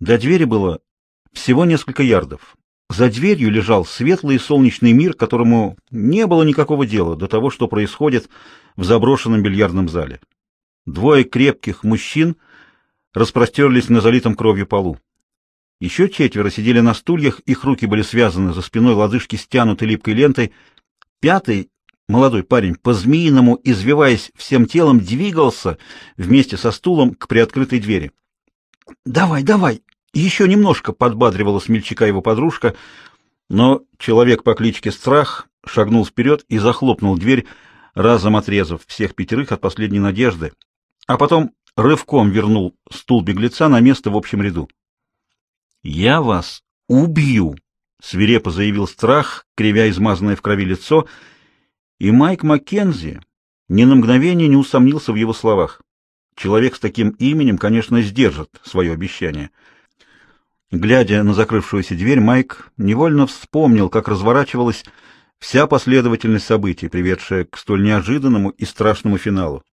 До двери было всего несколько ярдов. За дверью лежал светлый и солнечный мир, которому не было никакого дела до того, что происходит в заброшенном бильярдном зале. Двое крепких мужчин распростерлись на залитом кровью полу. Еще четверо сидели на стульях, их руки были связаны за спиной, лодыжки стянуты липкой лентой. Пятый, молодой парень, по-змеиному, извиваясь всем телом, двигался вместе со стулом к приоткрытой двери. «Давай, давай!» Еще немножко подбадривала смельчака его подружка, но человек по кличке Страх шагнул вперед и захлопнул дверь, разом отрезав всех пятерых от последней надежды, а потом рывком вернул стул беглеца на место в общем ряду. «Я вас убью!» — свирепо заявил Страх, кривя измазанное в крови лицо, и Майк Маккензи ни на мгновение не усомнился в его словах. Человек с таким именем, конечно, сдержит свое обещание — Глядя на закрывшуюся дверь, Майк невольно вспомнил, как разворачивалась вся последовательность событий, приведшая к столь неожиданному и страшному финалу.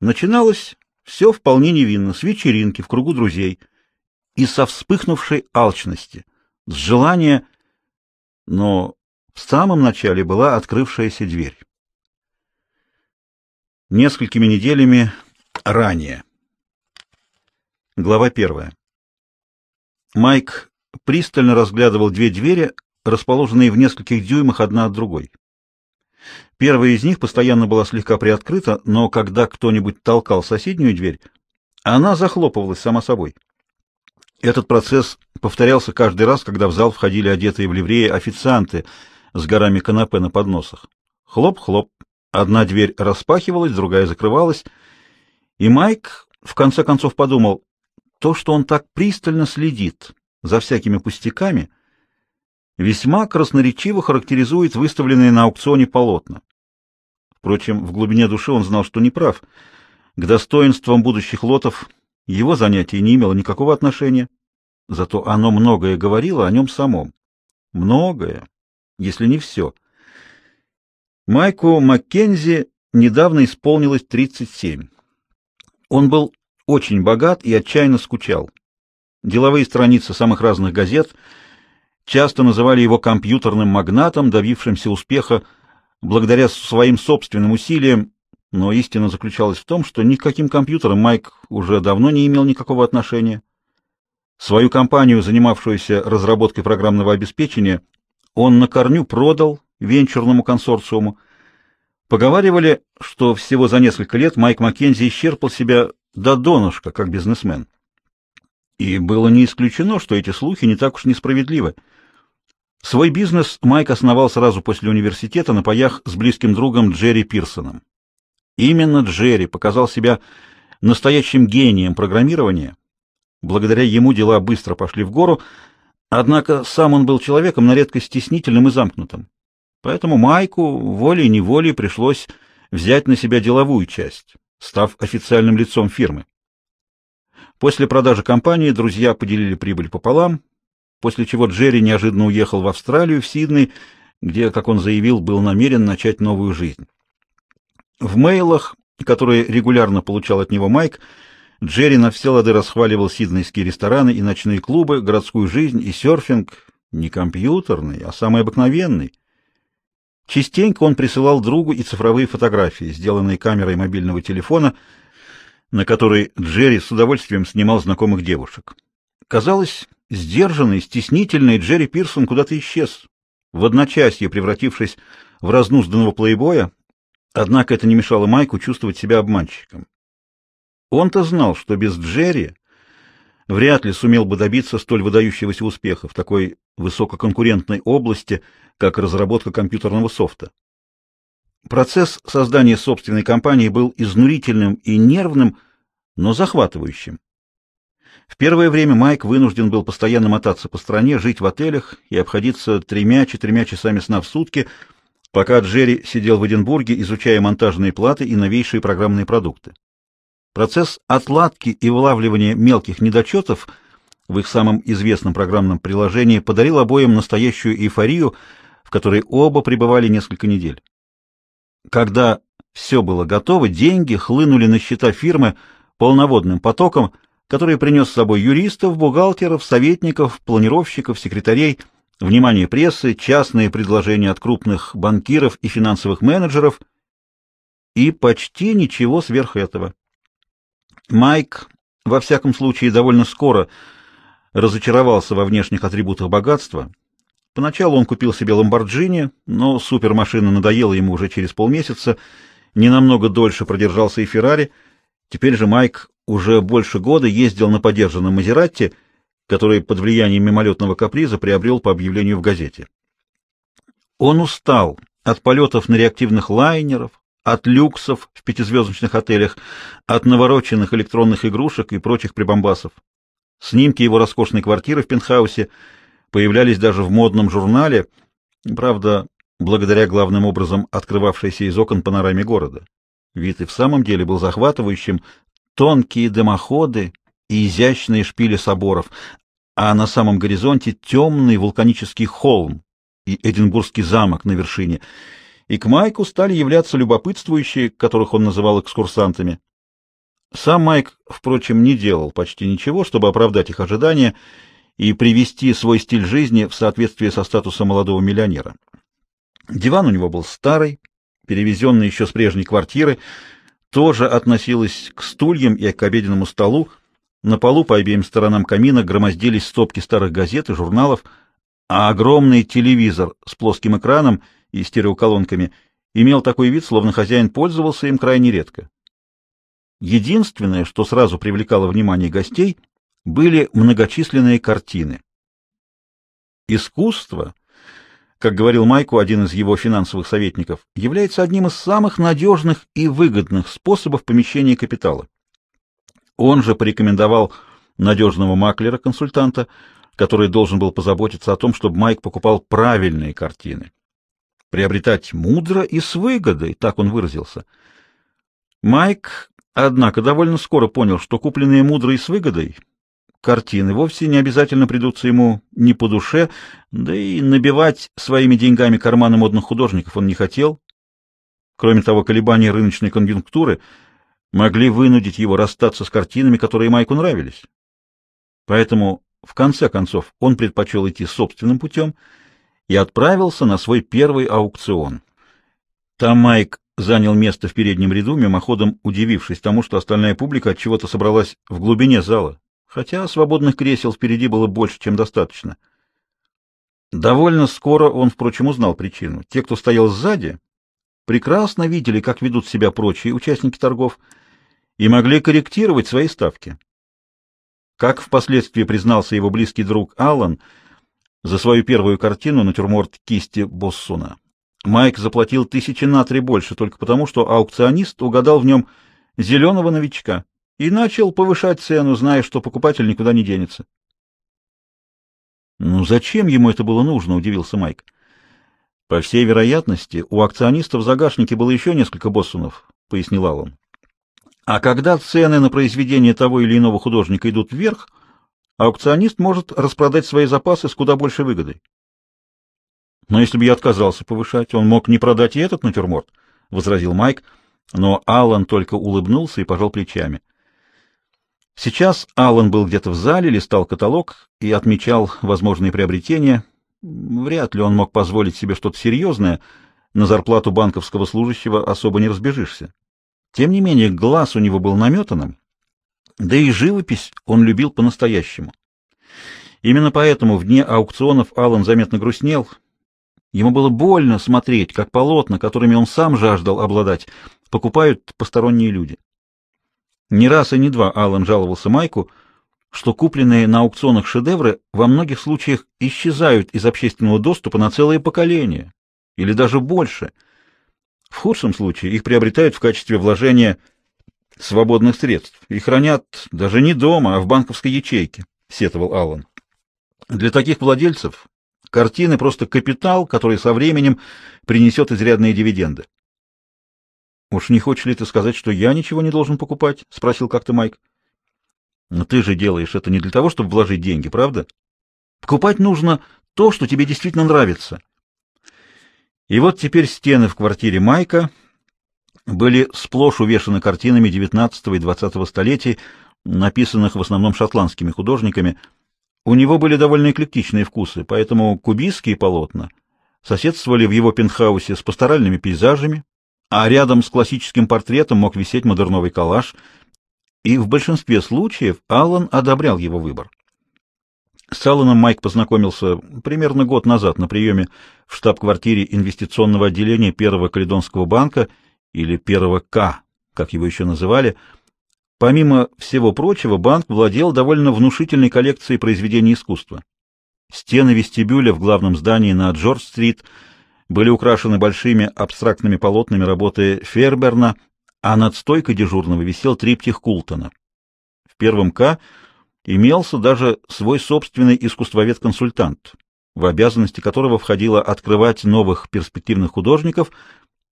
Начиналось все вполне невинно, с вечеринки в кругу друзей и со вспыхнувшей алчности, с желания, но в самом начале была открывшаяся дверь. Несколькими неделями ранее. Глава первая. Майк пристально разглядывал две двери, расположенные в нескольких дюймах одна от другой. Первая из них постоянно была слегка приоткрыта, но когда кто-нибудь толкал соседнюю дверь, она захлопывалась сама собой. Этот процесс повторялся каждый раз, когда в зал входили одетые в ливреи официанты с горами канапе на подносах. Хлоп-хлоп, одна дверь распахивалась, другая закрывалась, и Майк в конце концов подумал, то, что он так пристально следит за всякими пустяками, весьма красноречиво характеризует выставленные на аукционе полотна. Впрочем, в глубине души он знал, что не прав. К достоинствам будущих лотов его занятие не имело никакого отношения, зато оно многое говорило о нем самом. Многое, если не все. Майку Маккензи недавно исполнилось 37. Он был очень богат и отчаянно скучал. Деловые страницы самых разных газет часто называли его компьютерным магнатом, добившимся успеха благодаря своим собственным усилиям, но истина заключалась в том, что ни к каким компьютерам Майк уже давно не имел никакого отношения. Свою компанию, занимавшуюся разработкой программного обеспечения, он на корню продал венчурному консорциуму. Поговаривали, что всего за несколько лет Майк Маккензи исчерпал себя до донышка, как бизнесмен. И было не исключено, что эти слухи не так уж несправедливы. Свой бизнес Майк основал сразу после университета на паях с близким другом Джерри Пирсоном. Именно Джерри показал себя настоящим гением программирования. Благодаря ему дела быстро пошли в гору, однако сам он был человеком на редкость стеснительным и замкнутым. Поэтому Майку волей-неволей пришлось взять на себя деловую часть став официальным лицом фирмы. После продажи компании друзья поделили прибыль пополам, после чего Джерри неожиданно уехал в Австралию, в Сидней, где, как он заявил, был намерен начать новую жизнь. В мейлах, которые регулярно получал от него Майк, Джерри на все лады расхваливал сиднейские рестораны и ночные клубы, городскую жизнь и серфинг, не компьютерный, а самый обыкновенный. Частенько он присылал другу и цифровые фотографии, сделанные камерой мобильного телефона, на которой Джерри с удовольствием снимал знакомых девушек. Казалось, сдержанный, стеснительный Джерри Пирсон куда-то исчез, в одночасье превратившись в разнузданного плейбоя, однако это не мешало Майку чувствовать себя обманщиком. Он-то знал, что без Джерри вряд ли сумел бы добиться столь выдающегося успеха в такой высококонкурентной области, как разработка компьютерного софта. Процесс создания собственной компании был изнурительным и нервным, но захватывающим. В первое время Майк вынужден был постоянно мотаться по стране, жить в отелях и обходиться тремя-четырьмя часами сна в сутки, пока Джерри сидел в Эдинбурге, изучая монтажные платы и новейшие программные продукты. Процесс отладки и вылавливания мелких недочетов в их самом известном программном приложении подарил обоим настоящую эйфорию, в которой оба пребывали несколько недель. Когда все было готово, деньги хлынули на счета фирмы полноводным потоком, который принес с собой юристов, бухгалтеров, советников, планировщиков, секретарей, внимание прессы, частные предложения от крупных банкиров и финансовых менеджеров и почти ничего сверх этого. Майк, во всяком случае, довольно скоро разочаровался во внешних атрибутах богатства. Поначалу он купил себе Ламборджини, но супермашина надоела ему уже через полмесяца, не намного дольше продержался и Феррари. Теперь же Майк уже больше года ездил на подержанном Мазератти, который под влиянием мимолетного каприза приобрел по объявлению в газете. Он устал от полетов на реактивных лайнеров, от люксов в пятизвездочных отелях, от навороченных электронных игрушек и прочих прибамбасов. Снимки его роскошной квартиры в пентхаусе появлялись даже в модном журнале, правда, благодаря главным образом открывавшейся из окон панораме города. Вид и в самом деле был захватывающим, тонкие дымоходы и изящные шпили соборов, а на самом горизонте темный вулканический холм и Эдинбургский замок на вершине, и к Майку стали являться любопытствующие, которых он называл экскурсантами. Сам Майк, впрочем, не делал почти ничего, чтобы оправдать их ожидания и привести свой стиль жизни в соответствие со статусом молодого миллионера. Диван у него был старый, перевезенный еще с прежней квартиры, тоже относилась к стульям и к обеденному столу. На полу по обеим сторонам камина громоздились стопки старых газет и журналов, а огромный телевизор с плоским экраном и стереоколонками имел такой вид, словно хозяин пользовался им крайне редко. Единственное, что сразу привлекало внимание гостей, были многочисленные картины. Искусство как говорил Майку один из его финансовых советников, является одним из самых надежных и выгодных способов помещения капитала. Он же порекомендовал надежного маклера-консультанта, который должен был позаботиться о том, чтобы Майк покупал правильные картины. Приобретать мудро и с выгодой, так он выразился. Майк, однако, довольно скоро понял, что купленные мудро и с выгодой картины вовсе не обязательно придутся ему не по душе, да и набивать своими деньгами карманы модных художников он не хотел. Кроме того, колебания рыночной конъюнктуры могли вынудить его расстаться с картинами, которые Майку нравились. Поэтому, в конце концов, он предпочел идти собственным путем и отправился на свой первый аукцион. Там Майк занял место в переднем ряду, мимоходом удивившись тому, что остальная публика от чего-то собралась в глубине зала, хотя свободных кресел впереди было больше, чем достаточно. Довольно скоро он, впрочем, узнал причину. Те, кто стоял сзади, прекрасно видели, как ведут себя прочие участники торгов, и могли корректировать свои ставки. Как впоследствии признался его близкий друг Аллан, за свою первую картину «Натюрморт кисти Боссуна» Майк заплатил тысячи на три больше только потому, что аукционист угадал в нем зеленого новичка и начал повышать цену, зная, что покупатель никуда не денется. «Ну зачем ему это было нужно?» — удивился Майк. «По всей вероятности, у акциониста в загашнике было еще несколько боссунов», — пояснил Аллан. «А когда цены на произведение того или иного художника идут вверх, аукционист может распродать свои запасы с куда большей выгодой». «Но если бы я отказался повышать, он мог не продать и этот натюрморт», — возразил Майк, но Аллан только улыбнулся и пожал плечами. Сейчас Аллан был где-то в зале, листал каталог и отмечал возможные приобретения. Вряд ли он мог позволить себе что-то серьезное. На зарплату банковского служащего особо не разбежишься. Тем не менее, глаз у него был наметанным, да и живопись он любил по-настоящему. Именно поэтому в дне аукционов Аллан заметно грустнел. Ему было больно смотреть, как полотна, которыми он сам жаждал обладать, покупают посторонние люди. Не раз и не два Аллан жаловался Майку, что купленные на аукционах шедевры во многих случаях исчезают из общественного доступа на целые поколения, или даже больше. В худшем случае их приобретают в качестве вложения свободных средств и хранят даже не дома, а в банковской ячейке, сетовал Аллан. Для таких владельцев картины просто капитал, который со временем принесет изрядные дивиденды. «Уж не хочешь ли ты сказать, что я ничего не должен покупать?» — спросил как-то Майк. «Но ты же делаешь это не для того, чтобы вложить деньги, правда? Покупать нужно то, что тебе действительно нравится». И вот теперь стены в квартире Майка были сплошь увешаны картинами XIX и XX столетий, написанных в основном шотландскими художниками. У него были довольно эклектичные вкусы, поэтому кубистские полотна соседствовали в его пентхаусе с пасторальными пейзажами, а рядом с классическим портретом мог висеть модерновый коллаж, и в большинстве случаев Аллан одобрял его выбор. С Алланом Майк познакомился примерно год назад на приеме в штаб-квартире инвестиционного отделения Первого Каледонского банка или Первого К, как его еще называли. Помимо всего прочего, банк владел довольно внушительной коллекцией произведений искусства. Стены вестибюля в главном здании на Джордж-стрит были украшены большими абстрактными полотнами работы Ферберна, а над стойкой дежурного висел триптих Култона. В первом К имелся даже свой собственный искусствовед-консультант, в обязанности которого входило открывать новых перспективных художников,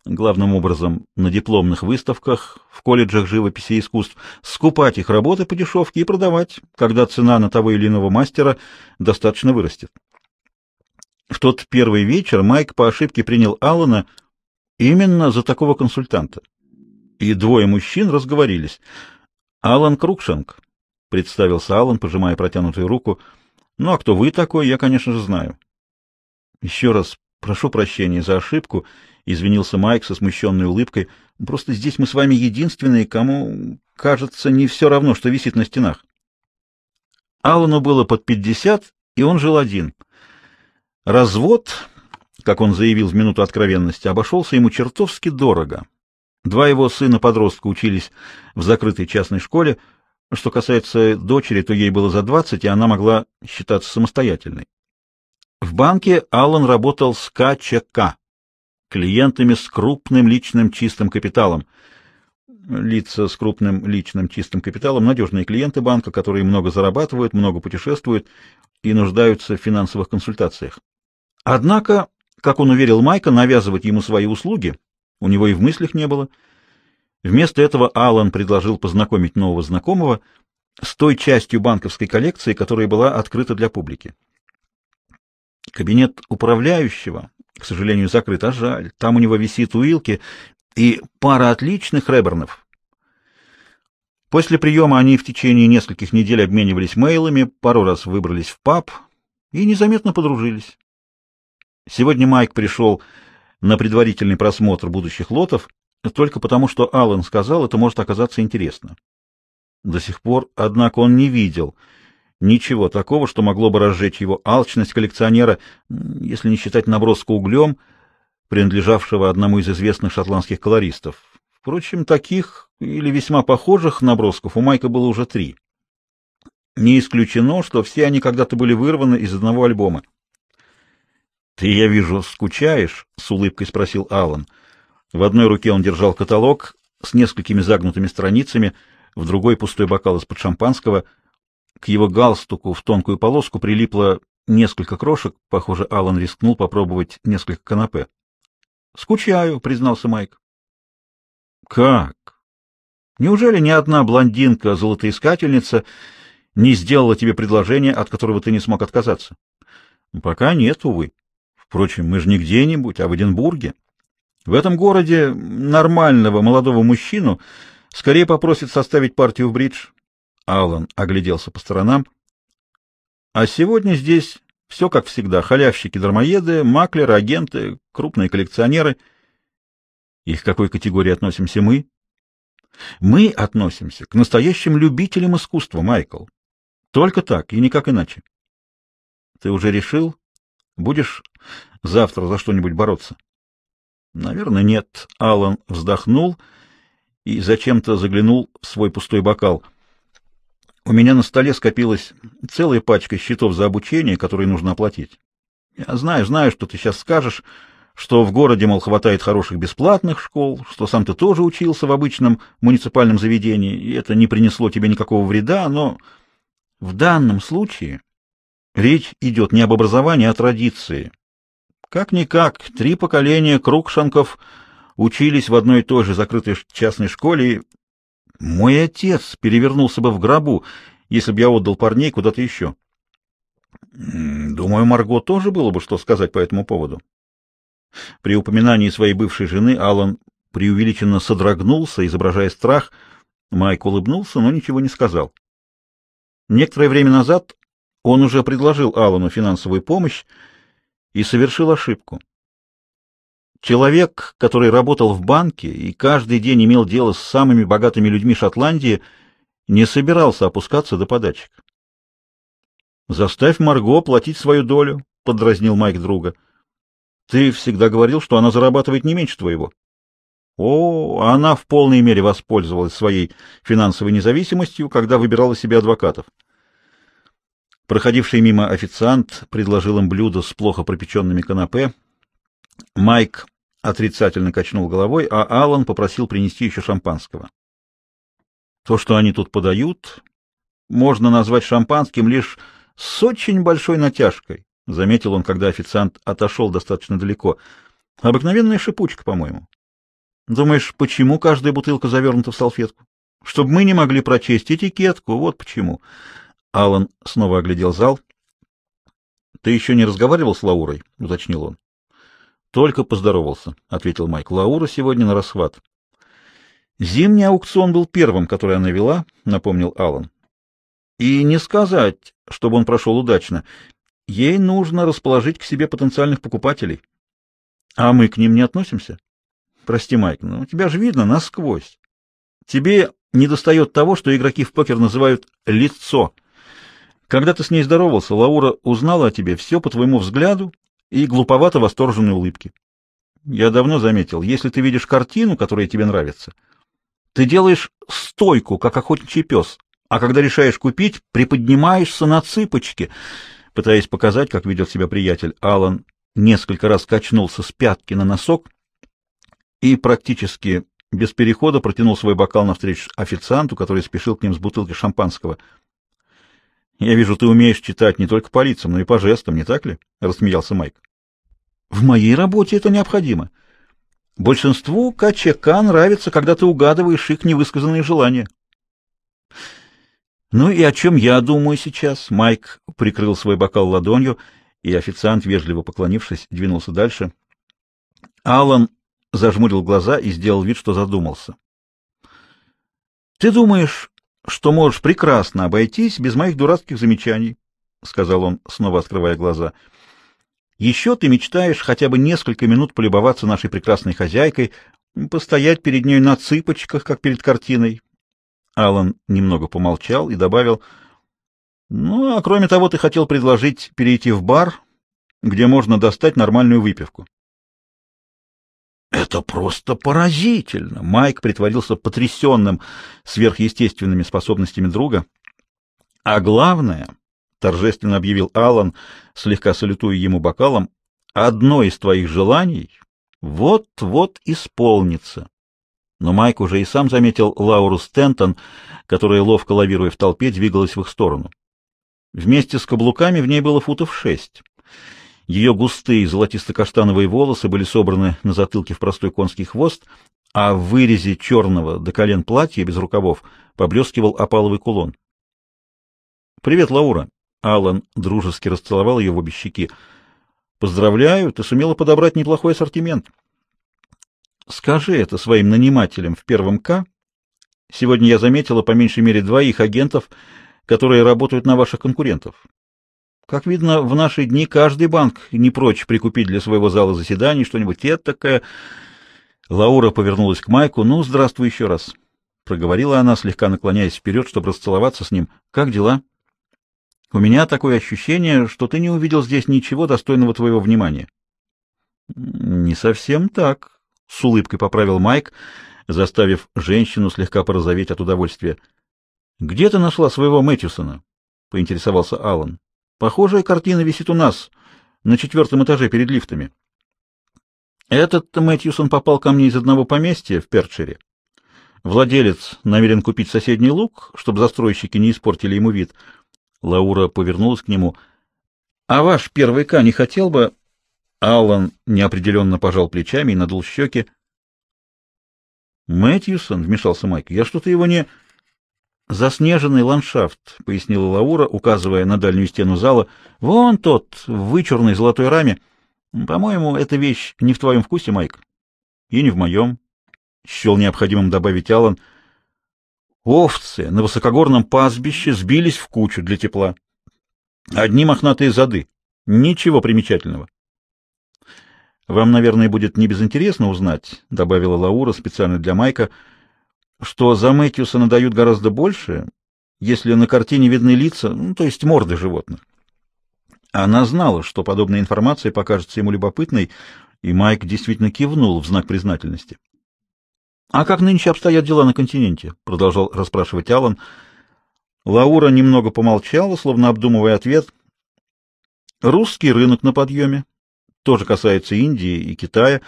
главным образом на дипломных выставках, в колледжах живописи и искусств, скупать их работы по дешевке и продавать, когда цена на того или иного мастера достаточно вырастет. В тот первый вечер Майк по ошибке принял Аллана именно за такого консультанта. И двое мужчин разговорились. Аллан Крукшенк, — представился Аллан, пожимая протянутую руку. — Ну, а кто вы такой, я, конечно же, знаю. — Еще раз прошу прощения за ошибку, — извинился Майк со смущенной улыбкой. — Просто здесь мы с вами единственные, кому, кажется, не все равно, что висит на стенах. Аллану было под пятьдесят, и он жил один. Развод, как он заявил в минуту откровенности, обошелся ему чертовски дорого. Два его сына-подростка учились в закрытой частной школе, что касается дочери, то ей было за 20, и она могла считаться самостоятельной. В банке Аллан работал с КЧК, клиентами с крупным личным чистым капиталом. Лица с крупным личным чистым капиталом — надежные клиенты банка, которые много зарабатывают, много путешествуют и нуждаются в финансовых консультациях. Однако, как он уверил Майка, навязывать ему свои услуги у него и в мыслях не было — Вместо этого Аллан предложил познакомить нового знакомого с той частью банковской коллекции, которая была открыта для публики. Кабинет управляющего, к сожалению, закрыт, а жаль. Там у него висит Уилки и пара отличных Ребернов. После приема они в течение нескольких недель обменивались мейлами, пару раз выбрались в паб и незаметно подружились. Сегодня Майк пришел на предварительный просмотр будущих лотов, только потому, что Аллан сказал, это может оказаться интересно. До сих пор, однако, он не видел ничего такого, что могло бы разжечь его алчность коллекционера, если не считать наброска углем, принадлежавшего одному из известных шотландских колористов. Впрочем, таких или весьма похожих набросков у Майка было уже три. Не исключено, что все они когда-то были вырваны из одного альбома. — Ты, я вижу, скучаешь? — с улыбкой спросил Аллан. — в одной руке он держал каталог с несколькими загнутыми страницами, в другой пустой бокал из-под шампанского. К его галстуку в тонкую полоску прилипло несколько крошек. Похоже, Алан рискнул попробовать несколько канапе. «Скучаю», — признался Майк. «Как? Неужели ни одна блондинка-золотоискательница не сделала тебе предложение, от которого ты не смог отказаться?» «Пока нет, увы. Впрочем, мы же не где-нибудь, а в Эдинбурге». В этом городе нормального молодого мужчину скорее попросят составить партию в бридж. Аллан огляделся по сторонам. А сегодня здесь все как всегда. Халявщики-дармоеды, маклеры, агенты, крупные коллекционеры. И к какой категории относимся мы? Мы относимся к настоящим любителям искусства, Майкл. Только так и никак иначе. Ты уже решил? Будешь завтра за что-нибудь бороться? Наверное, нет. Алан вздохнул и зачем-то заглянул в свой пустой бокал. У меня на столе скопилась целая пачка счетов за обучение, которые нужно оплатить. Я знаю, знаю, что ты сейчас скажешь, что в городе, мол, хватает хороших бесплатных школ, что сам ты тоже учился в обычном муниципальном заведении, и это не принесло тебе никакого вреда, но в данном случае речь идет не об образовании, а о традиции. Как-никак, три поколения Крукшанков учились в одной и той же закрытой частной школе, мой отец перевернулся бы в гробу, если бы я отдал парней куда-то еще. Думаю, Марго тоже было бы что сказать по этому поводу. При упоминании своей бывшей жены Алан преувеличенно содрогнулся, изображая страх. Майк улыбнулся, но ничего не сказал. Некоторое время назад он уже предложил Аллану финансовую помощь и совершил ошибку. Человек, который работал в банке и каждый день имел дело с самыми богатыми людьми Шотландии, не собирался опускаться до подачек. «Заставь Марго платить свою долю», — подразнил Майк друга. «Ты всегда говорил, что она зарабатывает не меньше твоего». О, она в полной мере воспользовалась своей финансовой независимостью, когда выбирала себе адвокатов. Проходивший мимо официант предложил им блюдо с плохо пропеченными канапе. Майк отрицательно качнул головой, а Алан попросил принести еще шампанского. То, что они тут подают, можно назвать шампанским лишь с очень большой натяжкой, — заметил он, когда официант отошел достаточно далеко. Обыкновенная шипучка, по-моему. Думаешь, почему каждая бутылка завернута в салфетку? Чтобы мы не могли прочесть этикетку, вот почему. Алан снова оглядел зал. — Ты еще не разговаривал с Лаурой? — уточнил он. — Только поздоровался, — ответил Майк. — Лаура сегодня на расхват. — Зимний аукцион был первым, который она вела, — напомнил Алан. И не сказать, чтобы он прошел удачно. Ей нужно расположить к себе потенциальных покупателей. А мы к ним не относимся? Прости, Майк, но у тебя же видно насквозь. Тебе недостает того, что игроки в покер называют «лицо». Когда ты с ней здоровался, Лаура узнала о тебе все по твоему взгляду и глуповато восторженной улыбке. Я давно заметил, если ты видишь картину, которая тебе нравится, ты делаешь стойку, как охотничий пес, а когда решаешь купить, приподнимаешься на цыпочки, пытаясь показать, как ведет себя приятель. Алан несколько раз качнулся с пятки на носок и практически без перехода протянул свой бокал навстречу официанту, который спешил к ним с бутылкой шампанского — я вижу, ты умеешь читать не только по лицам, но и по жестам, не так ли? рассмеялся Майк. В моей работе это необходимо. Большинству КЧК нравится, когда ты угадываешь их невысказанные желания. Ну и о чем я думаю сейчас? Майк прикрыл свой бокал ладонью, и официант, вежливо поклонившись, двинулся дальше. Алан зажмурил глаза и сделал вид, что задумался. Ты думаешь, что можешь прекрасно обойтись без моих дурацких замечаний, — сказал он, снова открывая глаза. — Еще ты мечтаешь хотя бы несколько минут полюбоваться нашей прекрасной хозяйкой, постоять перед ней на цыпочках, как перед картиной. Алан немного помолчал и добавил, — Ну, а кроме того, ты хотел предложить перейти в бар, где можно достать нормальную выпивку. Это просто поразительно. Майк притворился потрясенным сверхъестественными способностями друга. А главное, торжественно объявил Аллан, слегка салютуя ему бокалом, одно из твоих желаний вот-вот исполнится. Но Майк уже и сам заметил Лауру Стентон, которая, ловко лавируя в толпе, двигалась в их сторону. Вместе с каблуками в ней было футов шесть. Ее густые золотисто-каштановые волосы были собраны на затылке в простой конский хвост, а в вырезе черного до колен платья без рукавов поблескивал опаловый кулон. «Привет, Лаура!» Алан дружески расцеловал ее в обе щеки. «Поздравляю, ты сумела подобрать неплохой ассортимент. Скажи это своим нанимателям в первом К. Сегодня я заметила по меньшей мере двоих агентов, которые работают на ваших конкурентов. Как видно, в наши дни каждый банк не прочь прикупить для своего зала заседаний что-нибудь такое. Лаура повернулась к Майку. «Ну, здравствуй еще раз», — проговорила она, слегка наклоняясь вперед, чтобы расцеловаться с ним. «Как дела?» «У меня такое ощущение, что ты не увидел здесь ничего достойного твоего внимания». «Не совсем так», — с улыбкой поправил Майк, заставив женщину слегка порозоветь от удовольствия. «Где ты нашла своего Мэтьюсона?» — поинтересовался Аллан. Похожая картина висит у нас, на четвертом этаже перед лифтами. Этот Мэтьюсон попал ко мне из одного поместья в Перчере. Владелец намерен купить соседний луг, чтобы застройщики не испортили ему вид. Лаура повернулась к нему. — А ваш первый К не хотел бы... Аллан неопределенно пожал плечами и надул щеки. — Мэтьюсон, — вмешался Майк, — я что-то его не... «Заснеженный ландшафт», — пояснила Лаура, указывая на дальнюю стену зала. «Вон тот, в вычурной золотой раме. По-моему, эта вещь не в твоем вкусе, Майк». «И не в моем», — счел необходимым добавить Аллан. Овцы на высокогорном пастбище сбились в кучу для тепла. Одни мохнатые зады. Ничего примечательного. Вам, наверное, будет небезынтересно узнать, — добавила Лаура специально для Майка, — что за Мэтьюса надают гораздо больше, если на картине видны лица, ну, то есть морды животных. Она знала, что подобная информация покажется ему любопытной, и Майк действительно кивнул в знак признательности. — А как нынче обстоят дела на континенте? — продолжал расспрашивать Аллан. Лаура немного помолчала, словно обдумывая ответ. — Русский рынок на подъеме. Тоже касается Индии и Китая.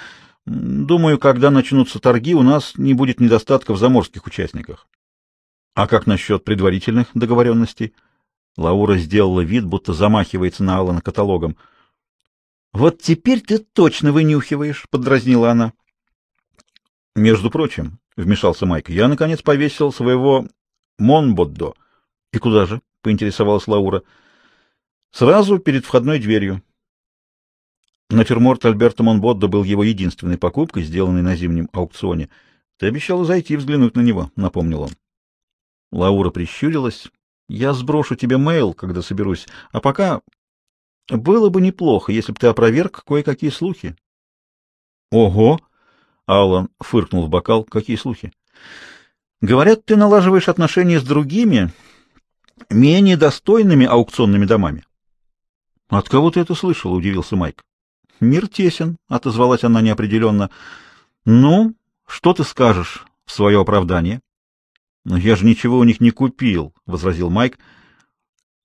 Думаю, когда начнутся торги, у нас не будет недостатка в заморских участниках. — А как насчет предварительных договоренностей? Лаура сделала вид, будто замахивается на Аллана каталогом. — Вот теперь ты точно вынюхиваешь, — подразнила она. — Между прочим, — вмешался Майк, — я, наконец, повесил своего Монбоддо. — И куда же? — поинтересовалась Лаура. — Сразу перед входной дверью. Натюрморт Альберто Монбоддо был его единственной покупкой, сделанной на зимнем аукционе. — Ты обещала зайти и взглянуть на него, — напомнил он. Лаура прищурилась. — Я сброшу тебе мейл, когда соберусь. А пока... Было бы неплохо, если бы ты опроверг кое-какие слухи. — Ого! Аллан фыркнул в бокал. Какие слухи? Говорят, ты налаживаешь отношения с другими, менее достойными аукционными домами. От кого ты это слышал? удивился Майк. Мир тесен, отозвалась она неопределенно. Ну, что ты скажешь в свое оправдание? Но я же ничего у них не купил, возразил Майк.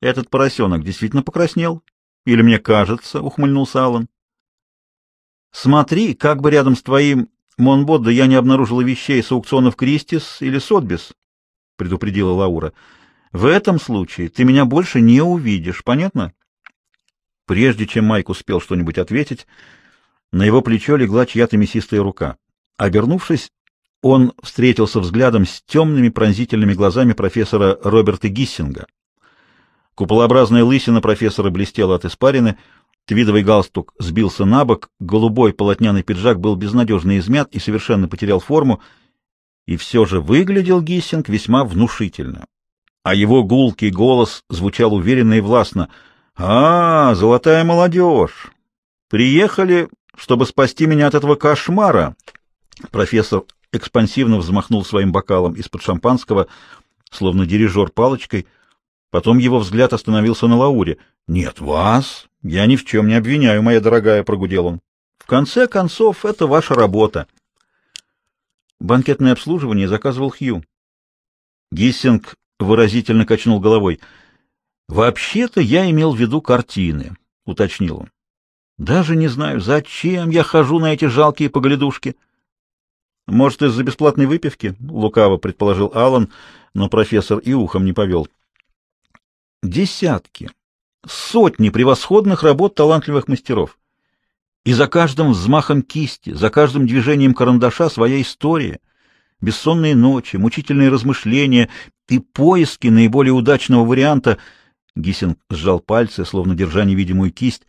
Этот поросенок действительно покраснел? Или мне кажется, ухмыльнулся Аллан. Смотри, как бы рядом с твоим Монбодда я не обнаружила вещей с аукционов Кристис или Сотбис, — предупредила Лаура. — В этом случае ты меня больше не увидишь, понятно? Прежде чем Майк успел что-нибудь ответить, на его плечо легла чья-то мясистая рука. Обернувшись, он встретился взглядом с темными пронзительными глазами профессора Роберта Гиссинга. Куполообразная лысина профессора блестела от испарины — Твидовый галстук сбился на бок, голубой полотняный пиджак был безнадежно измят и совершенно потерял форму, и все же выглядел Гиссинг весьма внушительно. А его гулкий голос звучал уверенно и властно. «А, золотая молодежь! Приехали, чтобы спасти меня от этого кошмара!» Профессор экспансивно взмахнул своим бокалом из-под шампанского, словно дирижер палочкой. Потом его взгляд остановился на Лауре. «Нет, вас я ни в чем не обвиняю, моя дорогая, — прогудел он. В конце концов, это ваша работа. Банкетное обслуживание заказывал Хью. Гиссинг выразительно качнул головой. «Вообще-то я имел в виду картины», — уточнил он. «Даже не знаю, зачем я хожу на эти жалкие поглядушки». «Может, из-за бесплатной выпивки?» — лукаво предположил Аллан, но профессор и ухом не повел. «Десятки, сотни превосходных работ талантливых мастеров. И за каждым взмахом кисти, за каждым движением карандаша своя история, бессонные ночи, мучительные размышления и поиски наиболее удачного варианта. Гиссинг сжал пальцы, словно держа невидимую кисть.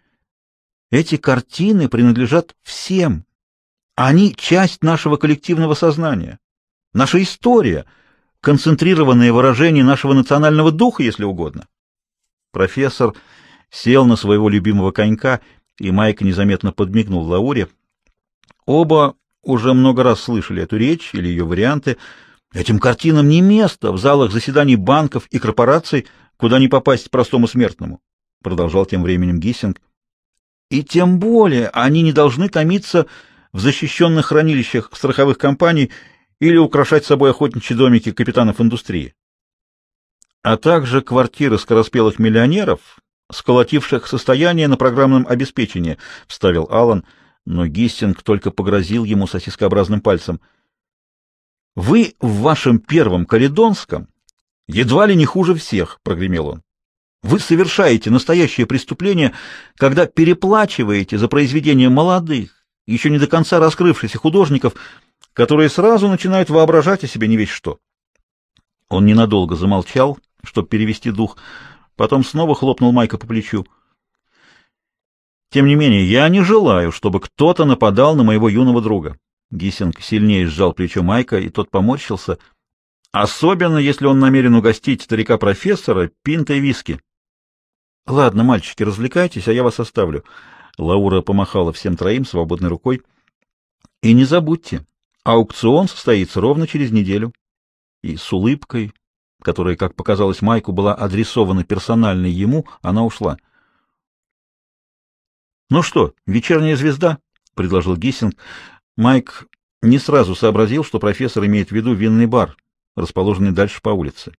Эти картины принадлежат всем. Они часть нашего коллективного сознания, наша история, концентрированное выражение нашего национального духа, если угодно. Профессор сел на своего любимого конька, и Майк незаметно подмигнул Лауре. Оба уже много раз слышали эту речь или ее варианты. Этим картинам не место в залах заседаний банков и корпораций, куда не попасть простому смертному, — продолжал тем временем Гиссинг. И тем более они не должны томиться в защищенных хранилищах страховых компаний или украшать собой охотничьи домики капитанов индустрии а также квартиры скороспелых миллионеров, сколотивших состояние на программном обеспечении, — вставил Аллан, но Гиссинг только погрозил ему сосискообразным пальцем. — Вы в вашем первом Каледонском едва ли не хуже всех, — прогремел он. Вы совершаете настоящее преступление, когда переплачиваете за произведения молодых, еще не до конца раскрывшихся художников, которые сразу начинают воображать о себе не весь что. Он ненадолго замолчал, чтобы перевести дух, потом снова хлопнул Майка по плечу. Тем не менее, я не желаю, чтобы кто-то нападал на моего юного друга. Гиссинг сильнее сжал плечо Майка, и тот поморщился. Особенно, если он намерен угостить старика-профессора пинтой виски. — Ладно, мальчики, развлекайтесь, а я вас оставлю. Лаура помахала всем троим свободной рукой. — И не забудьте, аукцион состоится ровно через неделю. И с улыбкой, которая, как показалось Майку, была адресована персонально ему, она ушла. — Ну что, вечерняя звезда? — предложил Гиссинг. Майк не сразу сообразил, что профессор имеет в виду винный бар, расположенный дальше по улице.